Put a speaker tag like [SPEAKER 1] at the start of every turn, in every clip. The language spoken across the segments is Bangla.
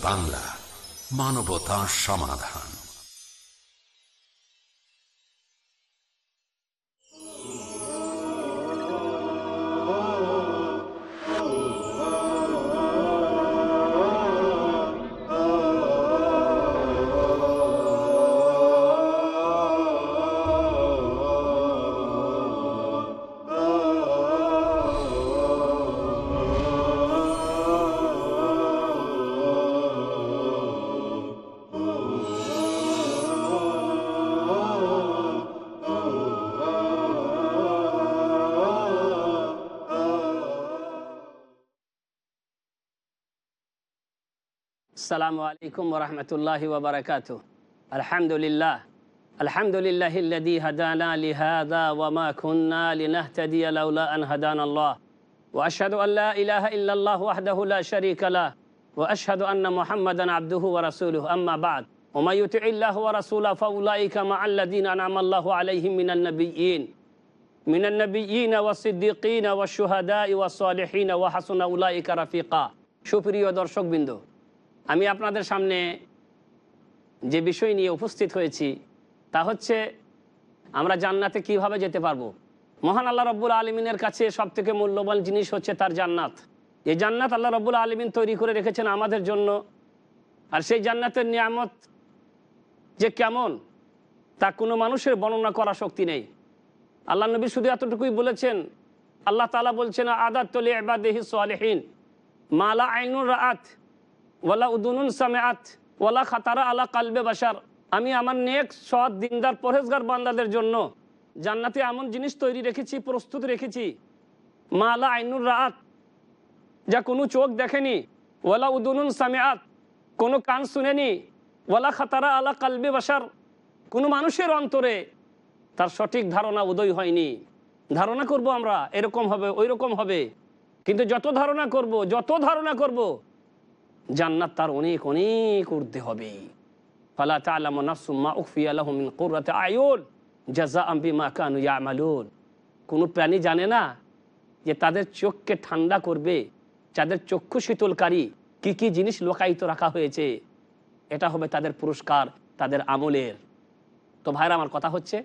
[SPEAKER 1] বাংলা মানবতা সমাধান।
[SPEAKER 2] السلام عليكم ورحمة الله وبركاته. الحمد لله الحمد لله الذي هدانا لهذا وما كنا لنهتدي لولا أن هدانا الله. وأشهد أن لا إله إلا الله وحده لا شريك له. وأشهد أن محمدا عبده ورسوله. أما بعد ومن يطع الله ورسوله فأولئك مع الذين أنعم الله عليهم من النبيين. من النبيين والصديقين والشهداء والصالحين وحسن أولئك رفيقا. সুপ্রিয় দর্শকবৃন্দ আমি আপনাদের সামনে যে বিষয় নিয়ে উপস্থিত হয়েছি, তা হচ্ছে আমরা জান্নাতে কীভাবে যেতে পারব? মহান আল্লাহ রব্বুল আলমিনের কাছে সব থেকে মূল্যবান জিনিস হচ্ছে তার জান্নাত। এই জান্নাত আল্লাহ রব্বুল আলমিন তৈরি করে রেখেছেন আমাদের জন্য। আর সেই জান্নাতের নিয়ামত যে কেমন, তা কোনো মানুষের বর্ণনা করা শক্তি নেই। আল্লাহ নবী শুধু এতটুকুই বলেছেন, আল্লাহ তালা বলছেন, আদাত তলে এবাদেহি সোয়ালেহীন মালা আইনুর রাত ওয়ালা উদুনুন সামেআত, ওয়ালা খাতারা আলা কালবে বাসার আমি আমার নেক, সৎ, দিনদার পরেজগার বান্দাদের জন্য জান্নাতে এমন জিনিস তৈরি রেখেছি, প্রস্তুত রেখেছি। মালা আইনুর রাত যা কোনো চোখ দেখেনি। ওয়ালা উদুনুন সামেআত, কোনো কান শুনেনি। ওয়ালা খাতারা আলা কালবে বাসার কোনো মানুষের অন্তরে তার সঠিক ধারণা উদয় হয়নি। ধারণা করব আমরা, এরকম হবে ওই রকম হবে। কিন্তু যত ধারণা করব, যত ধারণা করব জান্নাত তার অনেক অনেক উর্ধে হবে ফালা জাজা মা কোনো প্রাণী জানে না যে তাদের চোখকে ঠান্ডা করবে, যাদের চক্ষু শীতলকারী, কি কি জিনিস লোকায়িত রাখা হয়েছে, এটা হবে তাদের পুরস্কার, তাদের আমলের। তো ভাইরা, আমার কথা হচ্ছে,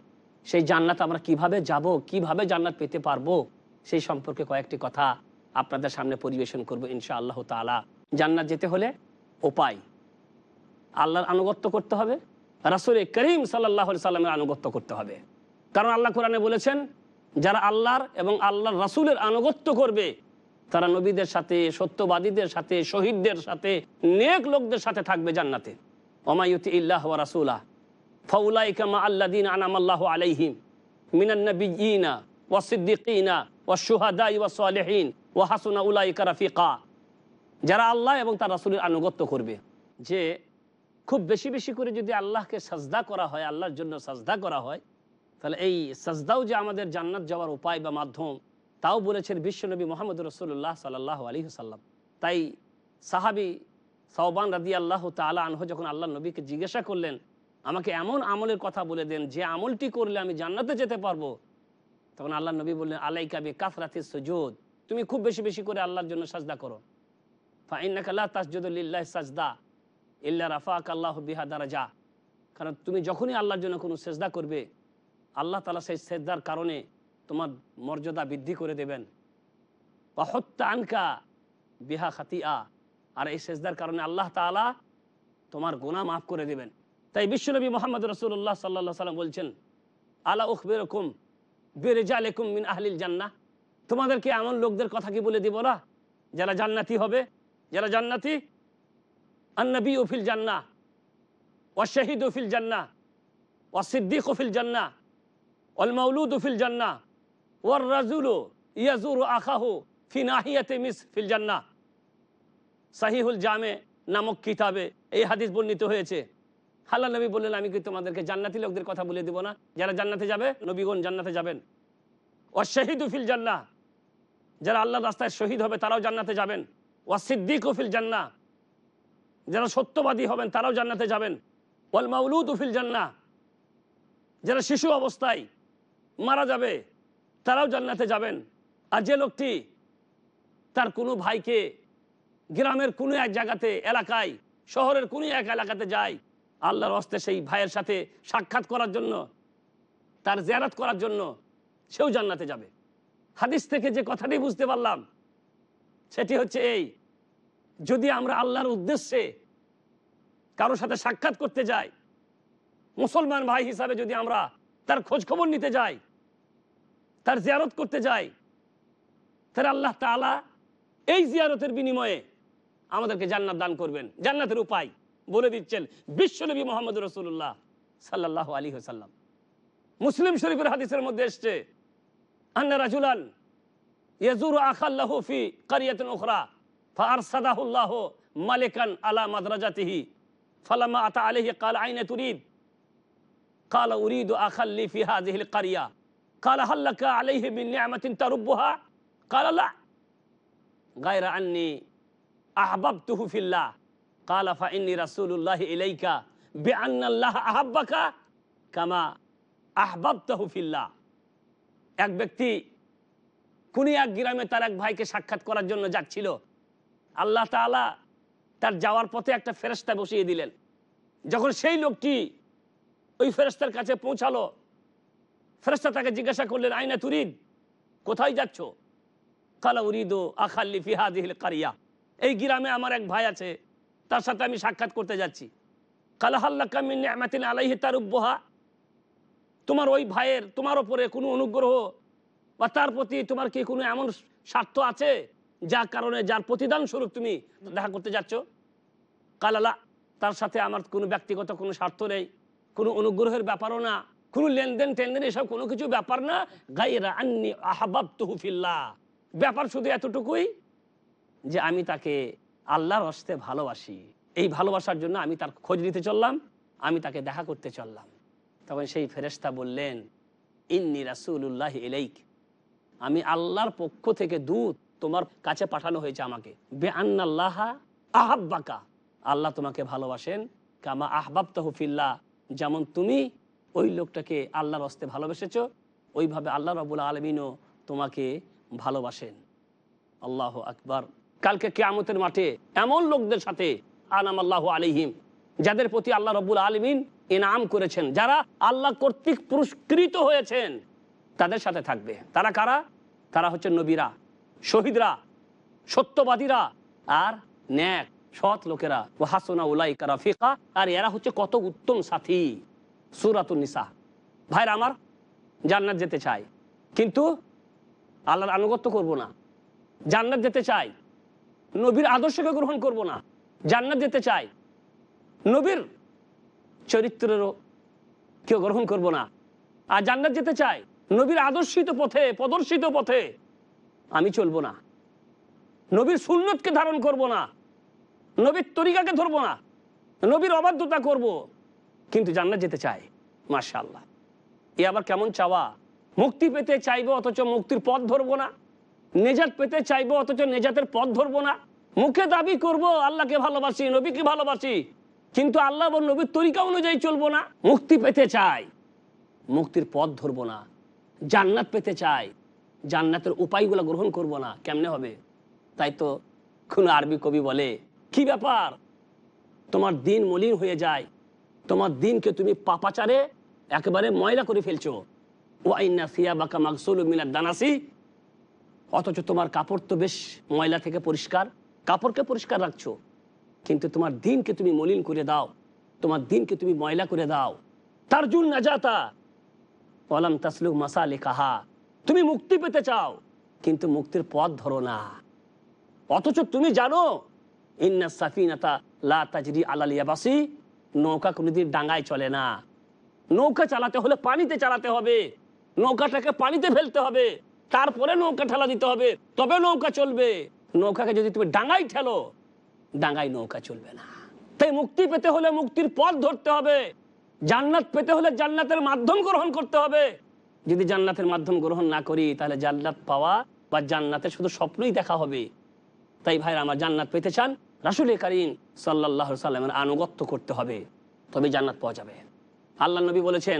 [SPEAKER 2] সেই জান্নাত আমরা কীভাবে যাব, কীভাবে জান্নাত পেতে পারব, সেই সম্পর্কে কয়েকটি কথা আপনাদের সামনে পরিবেশন করব ইনশা আল্লাহ তালা জান্নাত যেতে হলে উপায়। আল্লাহর আনুগত্য করতে হবে রাসুল করিম সাল্লাহ সাল্লামের আনুগত্য করতে হবে। কারণ আল্লাহ কোরআনে বলেছেন, যারা আল্লাহর এবং আল্লাহর রাসুলের আনুগত্য করবে, তারা নবীদের সাথে, সত্যবাদীদের সাথে, শহীদদের সাথে, নেক লোকদের সাথে থাকবে জান্নাতে। ওমায়ুতি ইল্লাহ রাসুলা ফাউলাইকা মা আল্লাদিন আনামাল্লাহ আলাইহিম মিনান্নবিয়িনা ওয়াসিদ্দিকিনা ওয়াশুহাদাই ওয়াসালিহিন ওয়াহাসুনা উলাইকা রাফিকা। যারা আল্লাহ এবং তার রাসুলের আনুগত্য করবে, যে খুব বেশি বেশি করে যদি আল্লাহকে সাজদা করা হয়, আল্লাহর জন্য সাজদা করা হয়, তাহলে এই সাজদাও যে আমাদের জান্নাত যাওয়ার উপায় বা মাধ্যম, তাও বলেছেন বিশ্বনবী মোহাম্মদ রসুল্লাহ সাল্লাহ আলী সাল্লাম তাই সাহাবি সওবান রাদি আল্লাহ তালা আনহ যখন আল্লাহ নবীকে জিজ্ঞাসা করলেন, আমাকে এমন আমলের কথা বলে দেন, যে আমলটি করলে আমি জান্নাতে যেতে পারব? তখন আল্লাহ নবী বললেন আলাইকাবি কাফরাতে সুজুদ, তুমি খুব বেশি বেশি করে আল্লাহর জন্য সাজদা করো। ফাইনাকাল্লাহ তাসজুদুল্লাহ সাজদা ইল্লা রাফাক আল্লাহ বিহা কারণ তুমি যখনই আল্লাহর জন্য কোনো সেজদা করবে, আল্লাহ তালা সেই সেজদার কারণে তোমার মর্যাদা বৃদ্ধি করে দেবেন। বা হত্যা আনকা বিহা খাতিয়া আর এই সেজদার কারণে আল্লাহ তালা তোমার গোনা মাফ করে দেবেন। তাই বিশ্বনবী মোহাম্মদ রসুল্লাহ সাল্লাহ সাল্লাম বলছেন, আলা উখ বেরকম বেরেজা লেকুম মিন আহলিল জান্না তোমাদেরকে এমন লোকদের কথা কি বলে দিব না, যারা জান্নাতি হবে? যারা জান্নাতি আন্নবী উফিল জান্না ও শহীদ উফিল জান্না ও সিদ্দিক উফিল জান্না অল মৌলুদ উফিল জান্না ওর রাজুল ইয়াজুর আখাহু ফি নাহিয়াতে মিস ফিল জান্না। সাহিহুল জামে নামক কিতাবে এই হাদিস বর্ণিত হয়েছে। হাল্লা নবী বললেন, আমি কি তোমাদেরকে জান্নাতি লোকদের কথা বলে দিব না? যারা জান্নাতে যাবে, নবীগণ জান্নাতে যাবেন। ও শহীদ উফিল জান্না, যারা আল্লাহ রাস্তায় শহীদ হবে, তারাও জান্নাতে যাবেন। ও সিদ্দিক উফিল জান্না যারা সত্যবাদী হবেন, তারাও জান্নাতে যাবেন। ওয়াল মাউলুদ উফিল জান্না যারা শিশু অবস্থায় মারা যাবে, তারাও জান্নাতে যাবেন। আর যে লোকটি তার কোনো ভাইকে গ্রামের কোনো এক জায়গাতে, এলাকায়, শহরের কোন এক এলাকাতে যায়, আল্লাহর হস্তে সেই ভাইয়ের সাথে সাক্ষাৎ করার জন্য, তার জিয়ারত করার জন্য, সেও জান্নাতে যাবে। হাদিস থেকে যে কথাটি বুঝতে পারলাম, সেটি হচ্ছে এই যদি আমরা আল্লাহর উদ্দেশ্যে কারোর সাথে সাক্ষাৎ করতে যাই, মুসলমান ভাই হিসাবে যদি আমরা তার খোঁজ খবর নিতে যাই, তার জিয়ারত করতে যাই তাহলে আল্লাহ তালা এই জিয়ারতের বিনিময়ে আমাদেরকে জান্নাত দান করবেন। জান্নাতের উপায় বলে দিচ্ছেন বিশ্বনবী মোহাম্মদ রসুল্লাহ সাল্লাহ আলী হাসাল্লাম মুসলিম শরীফের হাদিসের মধ্যে এসছে, আন্না রাজুলান ইয়াজুর আখাল্লাহু ফি কারিয়াতিন উখরা। ফারসাদাহুল্লাহ মালিকান আলা মাদ্রাজাতিহি, ফালামা আতা আলহি কাল আইনে তুরিদ। কাল উরিদ আখাল্লি ফিহা দিহিল কারিয়া। কাল হাল্লাকা আলহি বিন নিয়ামাতিন তারুব্বুহা। কালালা গায়রা আন্নি আহবাব তুহুফিল্লা কালা ফা ইন্নি রাসুল্লাহ ইলাইকা বে আন্নাল্লাহ আহাব্বাকা কামা আহবাব তাহুফিল্লা এক ব্যক্তি কোন এক গ্রামে তার এক ভাইকে সাক্ষাৎ করার জন্য যাচ্ছিল। আল্লাহ তাআলা তার যাওয়ার পথে একটা ফেরেস্তা বসিয়ে দিলেন। যখন সেই লোকটি ওই ফেরেস্তার কাছে পৌঁছালো ফেরেস্তা তাকে জিজ্ঞাসা করলেন, আইনা তুরিদ? কোথায় যাচ্ছ? কালা উরিদ আখাল্লি ফিহাদিল কারিয়া। এই গ্রামে আমার এক ভাই আছে, তার সাথে আমি সাক্ষাৎ করতে যাচ্ছি। কালা হাল্লা কামিন আলাইহি তার উপহা তোমার ওই ভাইয়ের, তোমার ওপরে কোনো অনুগ্রহ বা তার প্রতি তোমার কি কোনো এমন স্বার্থ আছে? যার কারণে, যার প্রতিদান স্বরূপ তুমি দেখা করতে যাচ্ছ। কালালা তার সাথে আমার কোনো ব্যক্তিগত কোনো স্বার্থ নেই, কোনো অনুগ্রহের ব্যাপারও না, কোনো লেনদেন টেনদেন এসব কোনো কিছু ব্যাপার না। গাইরা আন্নি আহাবাব তহুফিল্লা ব্যাপার শুধু এতটুকুই যে আমি তাকে আল্লাহর হস্তে ভালোবাসি। এই ভালোবাসার জন্য আমি তার খোঁজ নিতে চললাম, আমি তাকে দেখা করতে চললাম। তখন সেই ফেরেস্তা বললেন, ইন্নি রাসুল্লাহ এলাইক আমি আল্লাহর পক্ষ থেকে দূত তোমার কাছে পাঠানো হয়েছে আমাকে। বে আন্নাল্লাহ আহাব্বাকা। আল্লাহ তোমাকে ভালোবাসেন। কামা আহবাব তহফিল্লা যেমন তুমি ওই লোকটাকে আল্লাহর হস্তে ভালোবেসেছ, ওইভাবে আল্লাহ রবুল আলমিনও তোমাকে ভালোবাসেন। আল্লাহ আকবার। কালকে কেয়ামতের মাঠে এমন লোকদের সাথে আনাম আল্লাহ আলিহিম যাদের প্রতি আল্লাহ রবুল আলমিন ইনাম করেছেন, যারা আল্লাহ কর্তৃক পুরস্কৃত হয়েছেন, তাদের সাথে থাকবে। তারা কারা? তারা হচ্ছে নবীরা। শহীদরা, সত্যবাদীরা আর ন্যাক, সৎ লোকেরা। ও হাসনা উলাই কারাফিকা আর এরা হচ্ছে কত উত্তম সাথী। সুরাতুন নিসা। ভাইরা আমার, জান্নাত যেতে চাই। কিন্তু আল্লাহর আনুগত্য করব না। জান্নাত যেতে চাই। নবীর আদর্শকে গ্রহণ করব না। জান্নাত যেতে চাই। নবীর চরিত্রেরও কেউ গ্রহণ করব না। আর জান্নাত যেতে চাই। নবীর আদর্শিত পথে, প্রদর্শিত পথে আমি চলবো না। নবীর সুন্নতকে ধারণ করব না। নবীর তরিকাকে ধরবো না। নবীর অবাধ্যতা করব। কিন্তু জান্নাত যেতে চাই মার্শাল্লাহ এ আবার কেমন চাওয়া? মুক্তি পেতে চাইব অথচ মুক্তির পথ ধরবো না। নেজাত পেতে চাইব অথচ নেজাতের পথ ধরবো না। মুখে দাবি করব, আল্লাহকে ভালোবাসি, নবীকে ভালোবাসি। কিন্তু আল্লাহ এবং নবীর তরিকা অনুযায়ী চলবো না। মুক্তি পেতে চাই। মুক্তির পথ ধরবো না। জান্নাত পেতে চাই। জান্নাতের উপায়গুলো গ্রহণ করব না, কেমনে হবে? তাই তো কোনো আরবি কবি বলে, কি ব্যাপার? তোমার দিন মলিন হয়ে যায়। তোমার দিনকে তুমি পাপাচারে একেবারে ময়লা করে ফেলছো। বাকা মাকসুল মিনার দানাসি। অথচ তোমার কাপড় তো বেশ ময়লা থেকে পরিষ্কার। কাপড়কে পরিষ্কার রাখছো। কিন্তু তোমার দিনকে তুমি মলিন করে দাও। তোমার দিনকে তুমি ময়লা করে দাও। তার জুন না যাতা ওলাম তাসলুক মাসালে কাহা তুমি মুক্তি পেতে চাও। কিন্তু মুক্তির পথ ধরো না। অথচ তুমি জানো, ইন্না সাফিনাতা লা তাজরি আলাল ইয়াবাসি নৌকা কোনোদিন ডাঙায় চলে না। নৌকা চালাতে হলে পানিতে চালাতে হবে। নৌকাটাকে পানিতে ফেলতে হবে। তারপরে নৌকা ঠেলা দিতে হবে। তবে নৌকা চলবে। নৌকাকে যদি তুমি ডাঙায় ঠেলো ডাঙায় নৌকা চলবে না। তাই মুক্তি পেতে হলে মুক্তির পথ ধরতে হবে। জান্নাত পেতে হলে জান্নাতের মাধ্যম গ্রহণ করতে হবে। যদি জান্নাতের মাধ্যম গ্রহণ না করি, তাহলে জান্নাত পাওয়া বা জান্নাতের শুধু স্বপ্নই দেখা হবে। তাই ভাইরা, আমার জান্নাত পেতে চান রাসুল করিম সাল্লাহ সাল্লামের আনুগত্য করতে হবে তবে জান্নাত পাওয়া যাবে। আল্লাহ নবী বলেছেন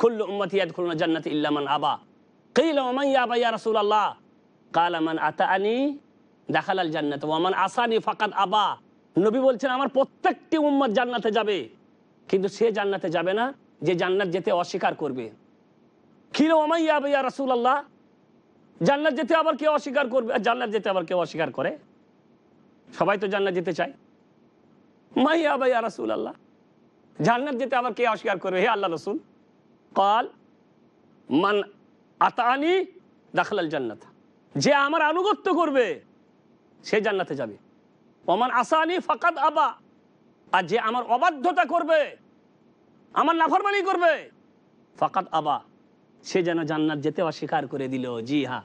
[SPEAKER 2] খুল্লু উম্মতিয়াদ খুলনা জান্নাত ইল্লামান আবা। কেইল ওমাইয়া আবা রাসুল আল্লাহ কাল আমান আতা দেখালাল জান্নাত ওমান আসানি ফাকাদ আবা। নবী বলছেন, আমার প্রত্যেকটি উম্মত জান্নাতে যাবে। কিন্তু সে জান্নাতে যাবে না, যে জান্নাত যেতে অস্বীকার করবে। খিলো আমাইয়া ইয়া রাসুল আল্লাহ জান্নাত যেতে আবার কেউ অস্বীকার করবে? আর জান্নাত যেতে আবার কেউ অস্বীকার করে? সবাই তো জান্নাত যেতে চায়। মাইয়া ইয়া রাসুল আল্লাহ জান্নাত যেতে আবার কে অস্বীকার করবে? হে আল্লাহ রসুল কল মান আতানি দাখলাল জান্নাত, যে আমার আনুগত্য করবে, সে জান্নাতে যাবে। ওমান আসানি ফাকাদ আবা, আর যে আমার অবাধ্যতা করবে, আমার নাফরমানি করবে, ফাকাদ আবা। সে যেন জান্নাত যেতে অস্বীকার করে দিল, জি হা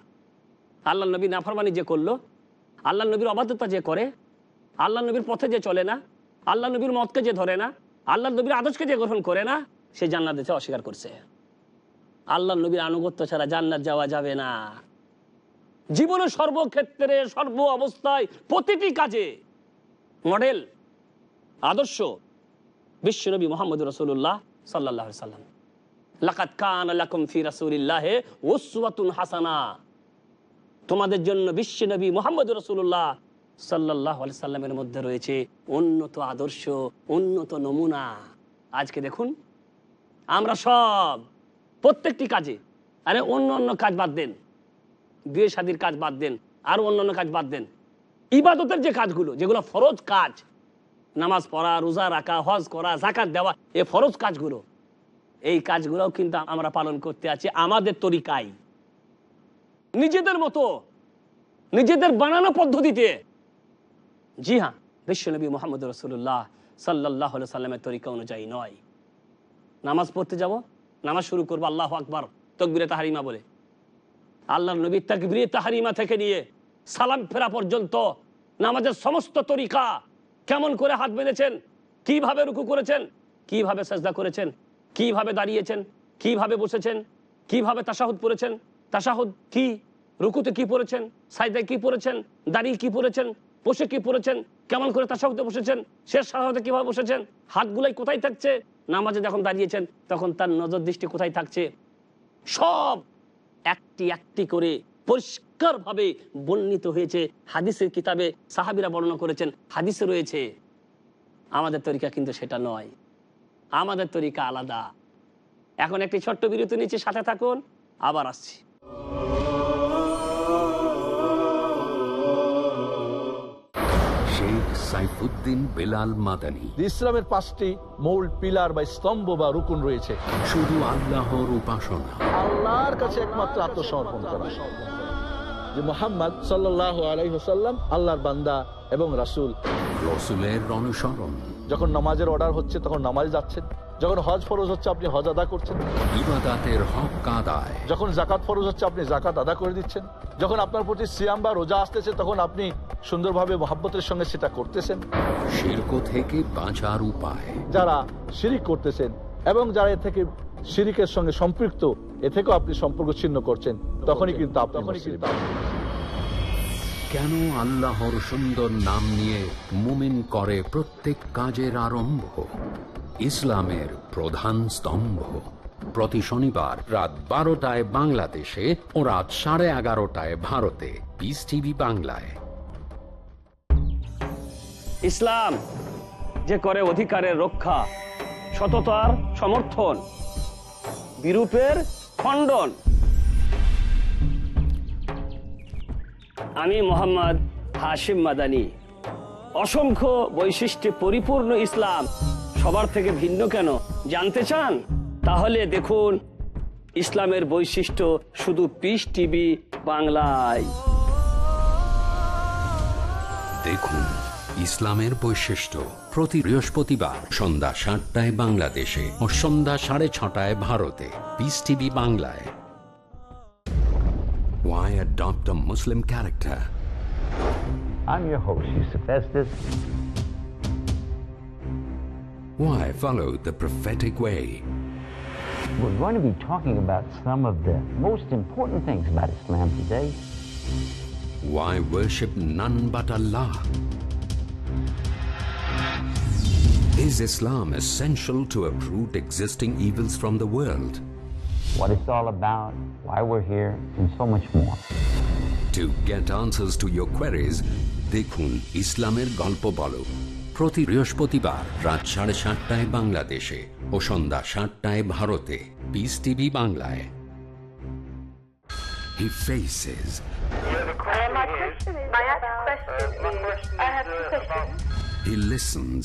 [SPEAKER 2] আল্লাহ নবী নাফরমানি যে করল, আল্লাহ নবীর অবাধ্যতা যে করে, আল্লাহ নবীর পথে যে চলে না, আল্লাহ নবীর মতকে যে ধরে না, আল্লাহ নবীর আদর্শকে যে গ্রহণ করে না, সে জান্নাত যেতে অস্বীকার করছে। আল্লাহ নবীর আনুগত্য ছাড়া জান্নাত যাওয়া যাবে না। জীবনের সর্বক্ষেত্রে, সর্ব অবস্থায় প্রতিটি কাজে মডেল, আদর্শ বিশ্বনবী মোহাম্মদ রসুল্লাহ সাল্লাহ সাল্লাম। লাকাত কান হাসানা। তোমাদের জন্য বিশ্বনবী মোহাম্মদ রসুল্লাহ সাল্লাহ সাল্লামের মধ্যে রয়েছে উন্নত আদর্শ, উন্নত নমুনা। আজকে দেখুন, আমরা সব, প্রত্যেকটি কাজে, আরে অন্য অন্য কাজ বাদ দেন, বিয়ে শাদির কাজ বাদ দেন, আর অন্য অন্য কাজ বাদ দেন। ইবাদতের যে কাজগুলো, যেগুলো ফরজ কাজ, নামাজ পড়া, রোজা রাখা, হজ করা জাকাত দেওয়া, এ ফরজ কাজগুলো এই কাজগুলোও কিন্তু আমরা পালন করতে আছি আমাদের তরিকায়। নিজেদের মতো, নিজেদের বানানো পদ্ধতিতে। জি হ্যাঁ বিশ্বনবী মোহাম্মদ রসুল্লাহ সাল্লাহ সাল্লামের তরিকা অনুযায়ী নয়। নামাজ পড়তে যাব, নামাজ শুরু করব, আল্লাহ আকবর, তকবিরে তাহারিমা বলে। আল্লাহ নবী তকবিরে তাহারিমা থেকে নিয়ে সালাম ফেরা পর্যন্ত নামাজের সমস্ত তরিকা কেমন করে হাত বেঁধেছেন, কীভাবে রুকু করেছেন, কীভাবে সেজদা করেছেন কীভাবে দাঁড়িয়েছেন? কীভাবে বসেছেন? কীভাবে তাসাহুদ পড়েছেন? তাসাহুদ কি? রুকুতে কি পড়েছেন? সাইদায় কি পড়েছেন? দাঁড়িয়ে কি পড়েছেন? বসে কি পড়েছেন? কেমন করে তাসাহুদে বসেছেন? শেষ সাহায্যে কীভাবে বসেছেন? হাতগুলাই কোথায় থাকছে? নামাজে যখন দাঁড়িয়েছেন, তখন তার নজর দৃষ্টি কোথায় থাকছে? সব একটি একটি করে পরিষ্কারভাবে বর্ণিত হয়েছে। হাদিসের কিতাবে সাহাবিরা বর্ণনা করেছেন, হাদিসে রয়েছে, আমাদের তরিকা কিন্তু সেটা নয়। আমাদের তরিকা আলাদা। এখন একটি ছোট্ট বিরতি নিচে সাথে থাকুন আবার আসছি।
[SPEAKER 1] সাইফুদ্দিন বেলাল মাদানী।
[SPEAKER 3] ইসলামের পাঁচটি মূল পিলার বা স্তম্ভ বা রুকুন রয়েছে।
[SPEAKER 1] শুধু আল্লাহর উপাসনা।
[SPEAKER 3] আল্লাহর কাছে একমাত্র আত্মসমর্পণ করা। যে মোহাম্মদ সাল্লাহ আল্লাহর বান্দা এবং রাসূল।
[SPEAKER 1] রসুলের অনুসরণ।
[SPEAKER 3] যখন নামাজের অর্ডার হচ্ছে তখন নামাজ যাচ্ছেন। যখন হজ ফরজ হচ্ছে আপনি হজ আদা করছেন।
[SPEAKER 1] ইবাদাতের হক আদায়
[SPEAKER 3] যখন জাকাত ফরজ হচ্ছে আপনি জাকাত আদা করে দিচ্ছেন। যখন আপনার প্রতি সিয়াম বা রোজা আসতেছে তখন আপনি সুন্দরভাবে মহাব্বতের সঙ্গে সেটা করতেছেন।
[SPEAKER 1] শির্ক থেকে বাঁচার উপায়।
[SPEAKER 3] যারা শিরিক করতেছেন এবং যারা এ থেকে শিরিকের সঙ্গে সম্পৃক্ত এ থেকেও আপনি সম্পর্ক ছিন্ন করছেন তখনই কিন্তু আপনি।
[SPEAKER 1] কেন আল্লাহর সুন্দর নাম নিয়ে মুমিন করে প্রত্যেক কাজের আরম্ভ? ইসলামের প্রধান স্তম্ভ। প্রতি শনিবার রাত বারোটায় বাংলাদেশে ও রাত সাড়ে এগারোটায় ভারতে। পিস টিভি বাংলায়।
[SPEAKER 2] ইসলাম যে করে অধিকারের রক্ষা, সততার সমর্থন, বিরূপের খণ্ডন। আমি মোহাম্মদ হাশিম মাদানি। অসংখ্য বৈশিষ্ট্যে পরিপূর্ণ ইসলাম। সবার থেকে ভিন্ন কেন? জানতে চান? তাহলে দেখুন, ইসলামের বৈশিষ্ট্য শুধু পিস টিভি বাংলায়।
[SPEAKER 1] দেখুন, ইসলামের বৈশিষ্ট্য প্রতি বৃহস্পতিবার সন্ধ্যা সাতটায় বাংলাদেশে ও সন্ধ্যা সাড়ে ছটায় ভারতে। পিস টিভি বাংলায়। Why adopt a Muslim character?
[SPEAKER 4] I'm your host, Yusuf Estes.
[SPEAKER 1] Why follow the prophetic way?
[SPEAKER 4] We're going to be talking about some of the most important things about Islam today.
[SPEAKER 1] Why worship none but Allah? Is Islam essential to uproot existing evils from the world?
[SPEAKER 4] What it's all about, why we're here, and so much more.
[SPEAKER 1] To get answers to your queries, দেখুন ইসলামের গল্প বলো প্রতি বৃহস্পতিবার রাত সাড়ে সাতটায় বাংলাদেশে ও সন্ধ্যা সাতটায় ভারতে পিস টিভি বাংলায় He faces,
[SPEAKER 5] My question is my question, please. I have two questions.
[SPEAKER 1] he listens,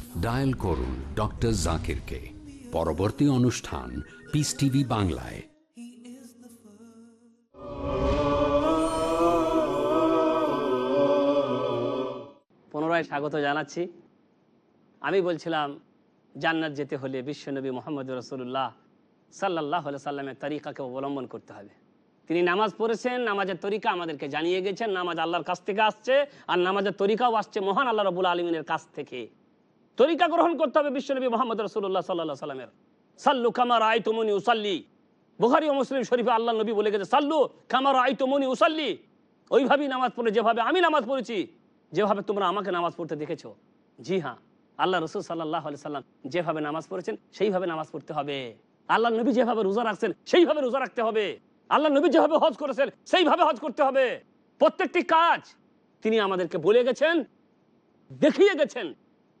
[SPEAKER 1] dial করুন ডক্টর জাকিরকে। পরবর্তী অনুষ্ঠান পিস টিভি বাংলায়।
[SPEAKER 2] পুনরায় স্বাগত জানাচ্ছি। আমি বলছিলাম, জান্নাত যেতে হলে বিশ্বনবী মোহাম্মদ রসুল্লাহ সাল্লাহ সাল্লামের তরিকাকে অবলম্বন করতে হবে। তিনি নামাজ পড়েছেন, নামাজের তরিকা আমাদেরকে জানিয়ে গেছেন, নামাজ আল্লাহর কাছ থেকে আসছে, আর নামাজের তরিকাও আসছে মহান আল্লাহ রবুল আলমিনের কাছ থেকে। তরিকা গ্রহণ করতে হবে বিশ্বনবী মোহাম্মদ রসুল্লাহ সাল্লাহ সাল্লামের সাল্লু কামার আই তুমনি উসাল্লি। বুখারি ও মুসলিম শরীফে আল্লাহ নবী বলে গেছে, সাল্লু কামার আই তুমনি উসাল্লি। ওইভাবেই নামাজ পড়ে, যেভাবে আমি নামাজ পড়েছি, যেভাবে তোমরা আমাকে নামাজ পড়তে দেখেছ। জি হ্যাঁ আল্লাহ রসুল সাল্লাহ আলি সাল্লাম যেভাবে নামাজ পড়েছেন, সেইভাবে নামাজ পড়তে হবে। আল্লাহ নবী যেভাবে রোজা রাখছেন, সেইভাবে রোজা রাখতে হবে। আল্লাহ নবী যেভাবে হজ করেছেন, সেইভাবে হজ করতে হবে। প্রত্যেকটি কাজ তিনি আমাদেরকে বলে গেছেন, দেখিয়ে গেছেন।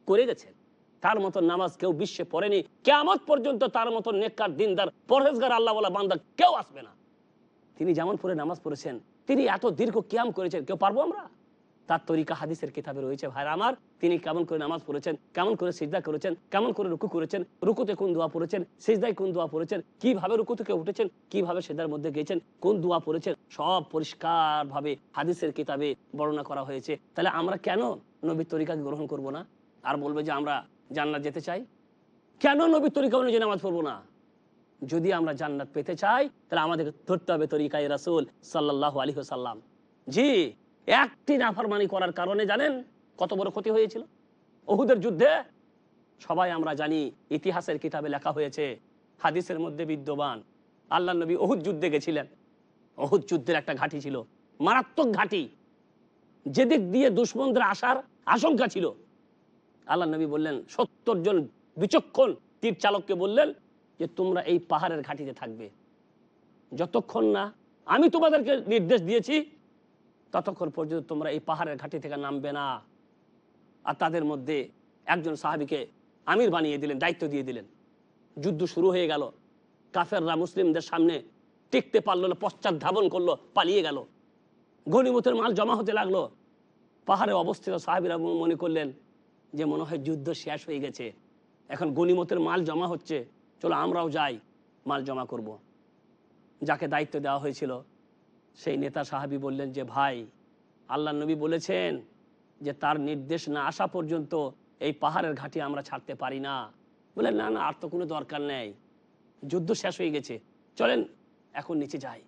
[SPEAKER 2] করে গেছেন। তার মতো নামাজ কেউ বিশ্বে পড়েনি। কেমন পর্যন্ত তার মতো নেককার, দিনদার, পরহেজগার আল্লাহ বান্দা কেউ আসবে না। তিনি যেমন পড়ে নামাজ পড়েছেন, তিনি এত দীর্ঘ কিয়াম করেছেন, কেউ পারব আমরা? তার তরিকা হাদিসের কিতাবে রয়েছে ভাই আমার, তিনি কেমন করে নামাজ পড়েছেন, কেমন করে সিজদা করেছেন, কেমন করে রুকু করেছেন, রুকুতে কোন দোয়া পড়েছেন, সিজদায় কোন দোয়া পড়েছেন, কীভাবে রুকু থেকে উঠেছেন, কীভাবে সেদার মধ্যে গেছেন কোন দোয়া পড়েছেন? সব পরিষ্কার ভাবে হাদিসের কিতাবে বর্ণনা করা হয়েছে। তাহলে আমরা কেন নবীর তরিকাকে গ্রহণ করব না? আর বলবে যে আমরা জান্নাত যেতে চাই। কেন নবীর তরিকা অনুযায়ী নামাজ পড়ব না? যদি আমরা জান্নাত পেতে চাই, তাহলে আমাদের ধরতে হবে তরিকায় রাসুল সাল্লাহ আলী সাল্লাম জি, একটি নাফরমানি করার কারণে জানেন কত বড় ক্ষতি হয়েছিল? ওহুদের যুদ্ধে সবাই আমরা জানি ইতিহাসের কিতাবে লেখা হয়েছে, হাদিসের মধ্যে বিদ্যমান আল্লাহ নবী অহুদ যুদ্ধে গেছিলেন। অহুদ যুদ্ধের একটা ঘাঁটি ছিল, মারাত্মক ঘাঁটি। যেদিক দিয়ে দুশ্মনদের আসার আশঙ্কা ছিল আল্লাহ নবী বললেন, সত্তর জন বিচক্ষণ তীর চালককে বললেন যে, তোমরা এই পাহাড়ের ঘাটিতে থাকবে। যতক্ষণ না আমি তোমাদেরকে নির্দেশ দিয়েছি, ততক্ষণ পর্যন্ত তোমরা এই পাহাড়ের ঘাটি থেকে নামবে না। আর তাদের মধ্যে একজন সাহাবিকে আমির বানিয়ে দিলেন, দায়িত্ব দিয়ে দিলেন। যুদ্ধ শুরু হয়ে গেল। কাফেররা, মুসলিমদের সামনে টিকতে পারল না, পশ্চাৎ ধাবন করল, পালিয়ে গেল। গণিমতের মাল জমা হতে লাগল। পাহাড়ে অবস্থিত সাহাবিরা মনে করলেন যে মনে হয় যুদ্ধ শেষ হয়ে গেছে। এখন গণিমতের মাল জমা হচ্ছে। চলো আমরাও যাই, মাল জমা করব। যাকে দায়িত্ব দেওয়া হয়েছিল, সেই নেতা সাহাবি বললেন যে, ভাই আল্লাহ নবী বলেছেন যে, তার নির্দেশ না আসা পর্যন্ত এই পাহাড়ের ঘাটি আমরা ছাড়তে পারি না। বললেন, না না, আর তো কোনো দরকার নেই। যুদ্ধ শেষ হয়ে গেছে। চলেন, এখন নিচে যাই।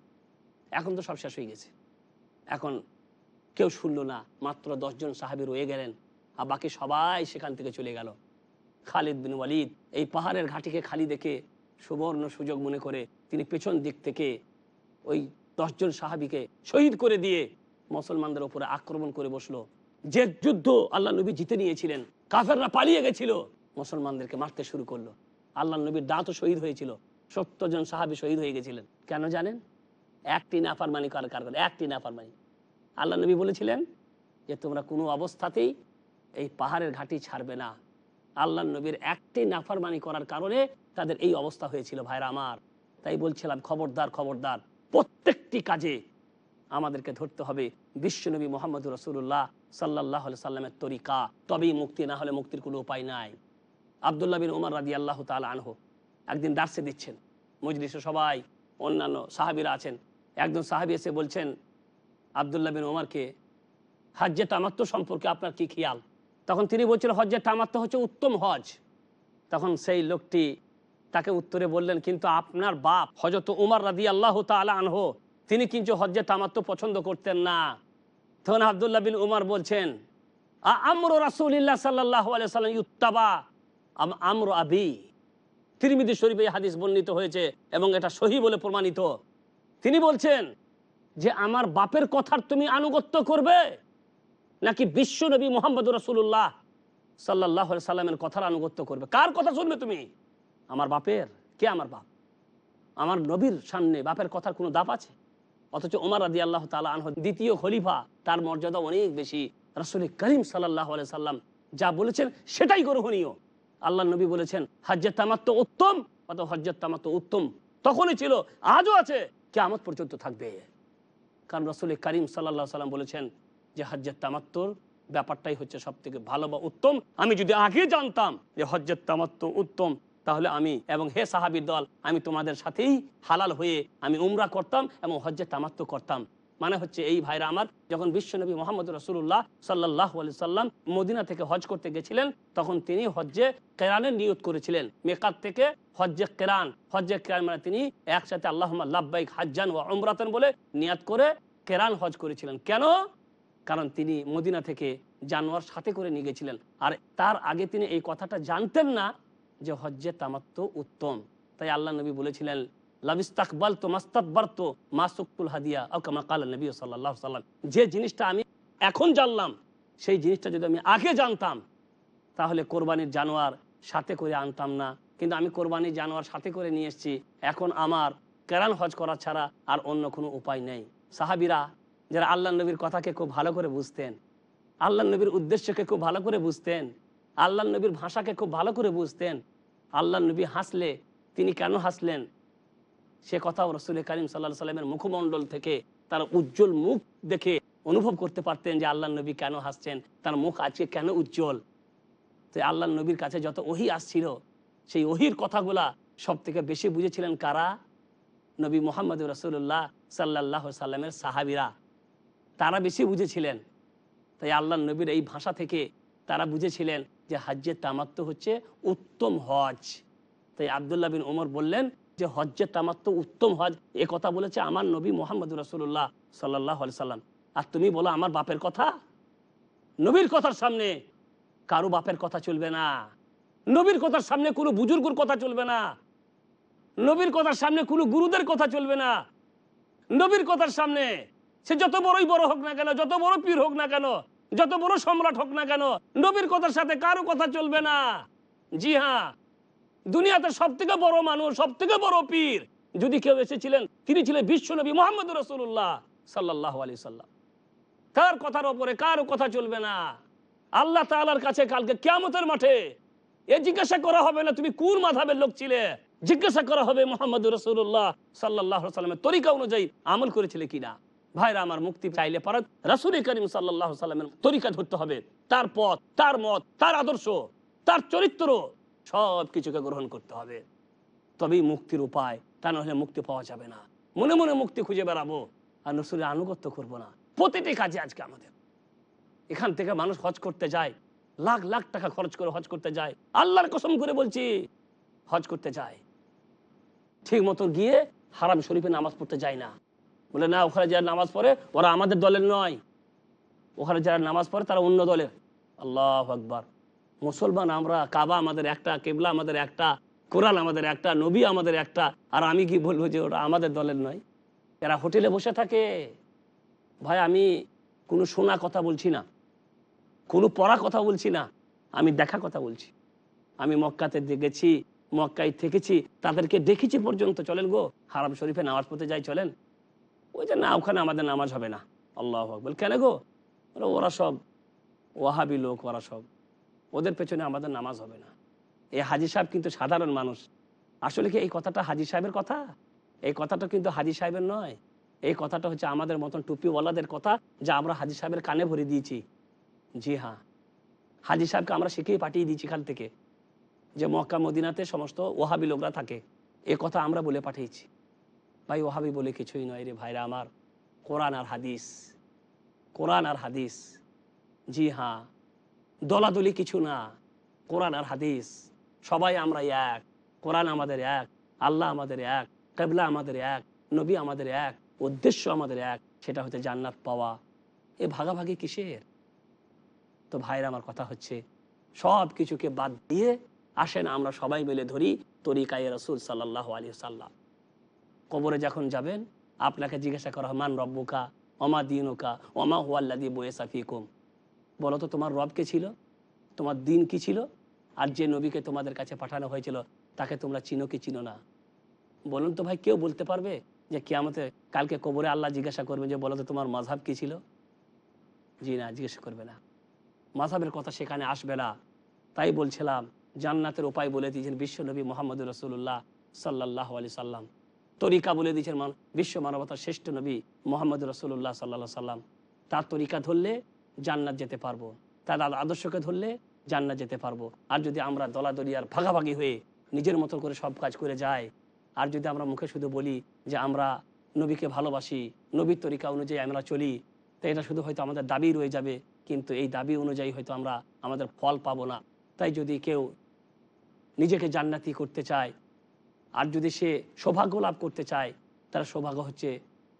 [SPEAKER 2] এখন তো সব শেষ হয়ে গেছে। এখন কেউ শুনল না, মাত্র দশজন সাহাবি রয়ে গেলেন। আর বাকি সবাই সেখান থেকে চলে গেল। খালিদ বিন ওয়ালিদ এই পাহাড়ের ঘাটিকে খালি দেখে সুবর্ণ সুযোগ মনে করে তিনি পেছন দিক থেকে ওই দশজন সাহাবিকে শহীদ করে দিয়ে মুসলমানদের উপরে আক্রমণ করে বসল। যে যুদ্ধ আল্লাহ নবী জিতে নিয়েছিলেন, কাফেররা পালিয়ে গেছিল, মুসলমানদেরকে মারতে শুরু করল। আল্লাহ নবীর দাঁতও শহীদ হয়েছিল সত্তর জন সাহাবি শহীদ হয়ে গেছিলেন। কেন জানেন? একটি নাফারমানি করার কারণে একটি নাফারমানি। আল্লাহ নবী বলেছিলেন যে তোমরা কোনো অবস্থাতেই এই পাহাড়ের ঘাটি ছাড়বে না। আল্লাহ নবীর একটি নাফারমানি করার কারণে তাদের এই অবস্থা হয়েছিল, ভাইরা আমার। তাই বলছিলাম, খবরদার খবরদার, প্রত্যেকটি কাজে আমাদেরকে ধরতে হবে। বিশ্বনবী মোহাম্মদ রসুল্লাহ সাল্লাহ সাল্লামের তরিকা, তবেই মুক্তি না হলে মুক্তির কোনো উপায় নাই। আবদুল্লাহ বিন উমর রাজি আল্লাহ তাল আনহ একদিন দার্সে দিচ্ছেন, মজলিসে সবাই, অন্যান্য সাহাবিরা আছেন। একজন সাহাবি এসে বলছেন, আবদুল্লাহ বিন ওমরকে হাজ্যে তামাত্ম সম্পর্কে আপনার কি খেয়াল? তখন তিনি বলছিলেন হজ্জে তামাত্ম হচ্ছে উত্তম হজ তখন সেই লোকটি তাকে উত্তরে বললেন, কিন্তু আপনার বাপ হজরত উমর রাদি আল্লাহ তালা আনহ, তিনি কিন্তু হজ্জে তামাত্ম পছন্দ করতেন না। তখন আবদুল্লাহ বিন উমর বলছেন আমর রাসুলিল্লাহ সাল্লাহ সাল্লাম ইউত্তাবা, আম- আমর আবি। তিরমিদি শরীফে হাদিস বর্ণিত হয়েছে এবং এটা সহি বলে প্রমাণিত। তিনি বলছেন যে, আমার বাপের কথার তুমি আনুগত্য করবে? নাকি বিশ্ব নবী মোহাম্মদ রসুল্লাহ সাল্লাহ সাল্লামের কথার আনুগত্য করবে? কার কথা শুনবে তুমি? আমার বাপের। কে আমার বাপ? আমার নবীর সামনে বাপের কথার কোনো দাপ আছে? অথচ ওমর রাদি আল্লাহ তালা আনহ দ্বিতীয় খলিফা, তার মর্যাদা অনেক বেশি। রসুল করিম সাল্লাহ সাল্লাম যা বলেছেন সেটাই গ্রহণীয়। আল্লাহ নবী বলেছেন হজ্জের তামাত্ম উত্তম অত হজ্জের তামাত্ম উত্তম। তখনই ছিল, আজও আছে কেমত পর্যন্ত থাকবে। কারণ রসুল করিম সাল্লাহ সাল্লাম বলেছেন যে হজ্জের তামাত্তর ব্যাপারটাই হচ্ছে সব থেকে ভালো বা উত্তম। আমি যদি আগে জানতাম যে হজ্জের তামাত্ম উত্তম, তাহলে আমি এবং হে সাহাবির দল, আমি তোমাদের সাথেই হালাল হয়ে আমি উমরা করতাম এবং হজ্জে তামাত্ম করতাম। মানে হচ্ছে এই ভাইরা আমার, যখন বিশ্বনবী মোহাম্মদ রসুল্লাহ সাল্লাহ সাল্লাম মদিনা থেকে হজ করতে গেছিলেন, তখন তিনি হজ্জে কেরানের নিয়ত করেছিলেন। মেকাত থেকে হজ্জে কেরান হজ্জে কেরান মানে তিনি একসাথে আল্লাহ লাভবাইক হাজ্জান ও উমরাতন বলে নিয়াত করে কেরান হজ করেছিলেন। কেন? কারণ তিনি মদিনা থেকে জানোয়ার সাথে করে নিয়ে গেছিলেন। আর তার আগে তিনি এই কথাটা জানতেন না যে হজ্জে তামাত্ম উত্তম। তাই আল্লাহ নবী বলেছিলেন লাবিস্তাকবাল তো মাস্তাকবার তো মাসুকুল হাদিয়া যে জিনিসটা আমি এখন জানলাম, সেই জিনিসটা যদি আমি আগে জানতাম, তাহলে কোরবানির জানোয়ার সাথে করে আনতাম না। কিন্তু আমি কোরবানির জানোয়ার সাথে করে নিয়ে এসেছি। এখন আমার কেরান হজ করা ছাড়া আর অন্য কোনো উপায় নেই। সাহাবিরা যারা আল্লাহ নবীর কথাকে খুব ভালো করে বুঝতেন, আল্লাহ নবীর উদ্দেশ্যকে খুব ভালো করে বুঝতেন, আল্লাহ নবীর ভাষাকে খুব ভালো করে বুঝতেন, আল্লাহ নবী হাসলে তিনি কেন হাসলেন? সে কথাও রসুল করিম সাল্লাহ সাল্লামের মুখমণ্ডল থেকে তার উজ্জ্বল মুখ দেখে অনুভব করতে পারতেন যে আল্লাহ নবী কেন হাসছেন, তার মুখ আজকে কেন উজ্জ্বল? তো আল্লাহ নবীর কাছে যত ওহি আসছিল, সেই ওহির কথাগুলা সব থেকে বেশি বুঝেছিলেন কারা? নবী মোহাম্মদ রসুল্লাহ সাল্লাহ সাল্লামের সাহাবিরা। তারা বেশি বুঝেছিলেন। তাই আল্লাহ নবীর এই ভাষা থেকে তারা বুঝেছিলেন যে হাজ্যের তামাত্ম হচ্ছে উত্তম হজ। তাই আবদুল্লাহ বিন ওমর বললেন যে হজ্জের তামাত্ম উত্তম হজ, এ কথা বলেছে আমার নবী মোহাম্মদ রসুল্লাহ সাল্লাহ সাল্লাম। আর তুমি বলো আমার বাপের কথা? নবীর কথার সামনে কারও বাপের কথা চলবে না। নবীর কথার সামনে কোনো বুজুর্গর কথা চলবে না। নবীর কথার সামনে কোনো গুরুদের কথা চলবে না। নবীর কথার সামনে সে যত বড়ই বড় হোক না কেন, যত বড় পীর হোক না কেন, যত বড় সম্রাট হোক না কেন, নবীর কথার সাথে কারও কথা চলবে না। জি হ্যাঁ দুনিয়াতে সব থেকে বড় মানুষ সব থেকে বড় পীর, যদি কেউ এসেছিলেন, তিনি ছিলেন বিশ্ব নবী মোহাম্মদ রসুল্লাহ সাল্লাহ আলি সাল্লাম। তার কথার ওপরে কারও কথা চলবে না। আল্লাহ তালার কাছে কালকে কেমতের মাঠে এ জিজ্ঞাসা করা হবে না, তুমি কোন মাধাবের লোক ছিলে? জিজ্ঞাসা করা হবে মোহাম্মদ রসুল্লাহ সাল্লাহ সাল্লামের তরিকা অনুযায়ী আমল করেছিলে কিনা। ভাইরা আমার মুক্তি চাইলে পারা রাসুল করিম সাল্লাহ সাল্লামের তরিকা ধরতে হবে। তার পথ, তার মত, তার আদর্শ, তার চরিত্র সব কিছুকে গ্রহণ করতে হবে। তবেই মুক্তির উপায়, তা নাহলে মুক্তি পাওয়া যাবে না। মনে মনে মুক্তি খুঁজে বেড়াবো, আর নসুলের আনুগত্য করব না। প্রতিটি কাজে আজকে আমাদের। এখান থেকে মানুষ হজ করতে যায়, লাখ লাখ টাকা খরচ করে হজ করতে যায়। আল্লাহর কসম করে বলছি, হজ করতে যায়। ঠিক মতো গিয়ে হারাম শরীফে নামাজ পড়তে যায় না। বলে, না, ওখানে যারা নামাজ পড়ে, ওরা আমাদের দলের নয়। ওখানে যারা নামাজ পড়ে, তারা অন্য দলের। আল্লাহ আকবার। মুসলমান আমরা, কাবা আমাদের একটা, কেবলা আমাদের একটা, কোরআন আমাদের একটা, নবী আমাদের একটা। আর আমি কি বলব যে, ওরা আমাদের দলের নয়। এরা হোটেলে বসে থাকে। ভাই, আমি কোনো শোনা কথা বলছি না। কোনো পড়া কথা বলছি না। আমি দেখা কথা বলছি। আমি মক্কাতে গেছি মক্কায় থেকেছি। তাদেরকে দেখেছি পর্যন্ত। চলেন গো, হারাম শরীফে নামাজ পড়তে যাই, চলেন। ওই যে না, ওখানে আমাদের নামাজ হবে না। আল্লাহ আকবর। কেন গো? ওরা সব ওয়াহাবি লোক, ওরা সব। ওদের পেছনে আমাদের নামাজ হবে না। এই হাজি সাহেব কিন্তু সাধারণ মানুষ। আসলে কি এই কথাটা হাজি সাহেবের কথা? এই কথাটা কিন্তু হাজি সাহেবের নয়। এই কথাটা হচ্ছে আমাদের মতন টুপিওয়ালাদের কথা যা আমরা হাজি সাহেবের কানে ভরে দিয়েছি। জি হ্যাঁ। হাজি সাহেবকে আমরা শিখেই পাঠিয়ে দিয়েছি এখান থেকে যে মক্কা, মদিনাতে সমস্ত ওহাবি লোকরা থাকে। এ কথা আমরা বলে পাঠিয়েছি। ভাই ওহাবি বলে কিছুই নয় রে ভাইরা আমার। কোরআন আর হাদিস। কোরআন আর হাদিস। জি হ্যাঁ দলাদলি কিছু না। কোরআন আর হাদিস। সবাই আমরা এক। কোরআন আমাদের এক, আল্লাহ আমাদের এক, কেবলা আমাদের এক, নবী আমাদের এক, উদ্দেশ্য আমাদের এক, সেটা হচ্ছে জান্নাত পাওয়া। এ ভাগাভাগি কিসের? তো ভাইরা আমার কথা হচ্ছে, সব কিছুকে বাদ দিয়ে আসেন আমরা সবাই মিলে ধরি তরিকায় রসুল সাল্লাহ আলী সাল্লাম কবরে যখন যাবেন, আপনাকে জিজ্ঞাসা করা মান রব্বুকা? অমা দিনুকা? অমা হুয়াল্লাদি বয়ে সাফিকুম বলো তো, তোমার রব কে ছিল? তোমার দিন কি ছিল? আর যে নবীকে তোমাদের কাছে পাঠানো হয়েছিল, তাকে তোমরা চিনো কি চিনো না? বলুন তো ভাই, কেউ বলতে পারবে যে কেয়ামতে কালকে কবরে আল্লাহ জিজ্ঞাসা করবে যে, বলো তো, তোমার মাঝহাব কি ছিল? জি না, জিজ্ঞাসা করবে না। মাঝহাবের কথা সেখানে আসবে না। তাই বলছিলাম, জান্নাতের উপায় বলে দিয়েছেন বিশ্বনবী মোহাম্মদ রসুল্লাহ সাল্লাহ আলি সাল্লাম। তরিকা বলে দিয়েছেন মান- বিশ্ব মানবতার শ্রেষ্ঠ নবী মোহাম্মদ রসুল্লাহ সাল্লাহ সাল্লাম তার তরিকা ধরলে জান্নাত যেতে পারব। তার আদ- আদর্শকে ধরলে জান্নাত যেতে পারব। আর যদি আমরা দলাদলি আর ভাগাভাগি হয়ে নিজের মতো করে সব কাজ করে যাই, আর যদি আমরা মুখে শুধু বলি যে আমরা নবীকে ভালোবাসি, নবীর তরিকা অনুযায়ী আমরা চলি, তো এটা শুধু হয়তো আমাদের দাবি রয়ে যাবে, কিন্তু এই দাবি অনুযায়ী হয়তো আমরা আমাদের ফল পাবো না। তাই যদি কেউ নিজেকে জান্নাতি করতে চায় আর যদি সে সৌভাগ্য লাভ করতে চায়, তার সৌভাগ্য হচ্ছে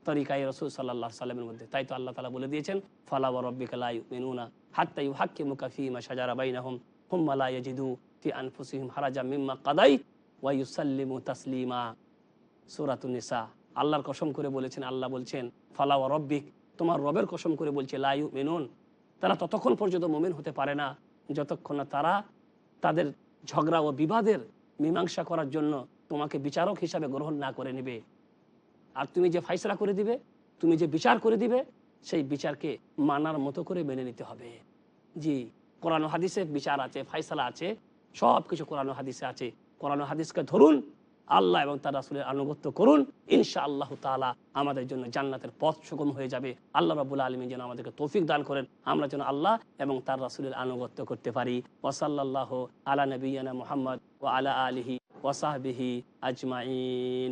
[SPEAKER 2] তরিকাই রসুল সাল্লাহ সাল্লামের মধ্যে। তাই তো আল্লাহ তালা বলে দিয়েছেন, ফালা রব্বিকালাই মেনুনা হাত্তাই হাক্কে মুকাফিমা সাজারা বাইনাহম হুম্মালা ইয়াজিদু ফি আনফুসিহিম হারাজা মিম্মা কাদাই ওয়াইসাল্লিমু তাসলিমা। সুরাতুন্নিসা আল্লাহর কসম করে বলেছেন, আল্লাহ বলছেন, ফালা ও রব্বিক, তোমার রবের কসম করে বলছে লাইউ মেনুন তারা ততক্ষণ পর্যন্ত মোমেন হতে পারে না, যতক্ষণ না তারা তাদের ঝগড়া ও বিবাদের মীমাংসা করার জন্য তোমাকে বিচারক হিসাবে গ্রহণ না করে নেবে। আর তুমি যে ফাইসলা করে দিবে, তুমি যে বিচার করে দিবে, সেই বিচারকে মানার মতো করে মেনে নিতে হবে। জি, কোরআন হাদিসে বিচার আছে, ফাইসলা আছে সব কিছু কোরআন হাদিসে আছে। কোরআন হাদিসকে ধরুন, আল্লাহ এবং তার রাসুলের আনুগত্য করুন ইনশা আল্লাহ তালা আমাদের জন্য জান্নাতের পথ সুগম হয়ে যাবে। আল্লাহ রাবুল আলমী যেন আমাদেরকে তৌফিক দান করেন, আমরা যেন আল্লাহ এবং তার রাসুলের আনুগত্য করতে পারি। ওয়াসাল্লাহ আলা নবীনা মোহাম্মদ ও আলা আলিহি ওয়াসাহবিহি আজমাইন।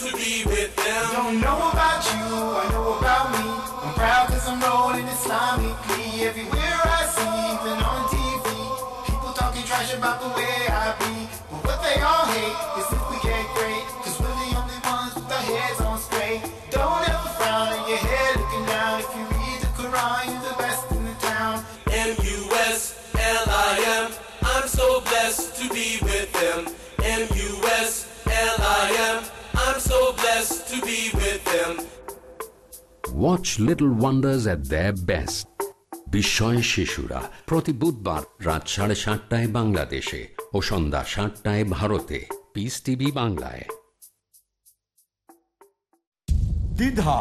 [SPEAKER 6] them.
[SPEAKER 7] Don't know about you, I know about me. I'm proud cause I'm rolling Islamically. Everywhere I see, even on TV. People talking trash about the way I be. But what they all hate is
[SPEAKER 1] Watch Little Wonders at their best বিস্ময় শিশুরা প্রতি বুধবার রাত সাড়ে সাতটায় বাংলাদেশে ও সন্ধ্যা সাতটায় ভারতে। পিস টিভি বাংলায়।
[SPEAKER 8] দ্বিধা।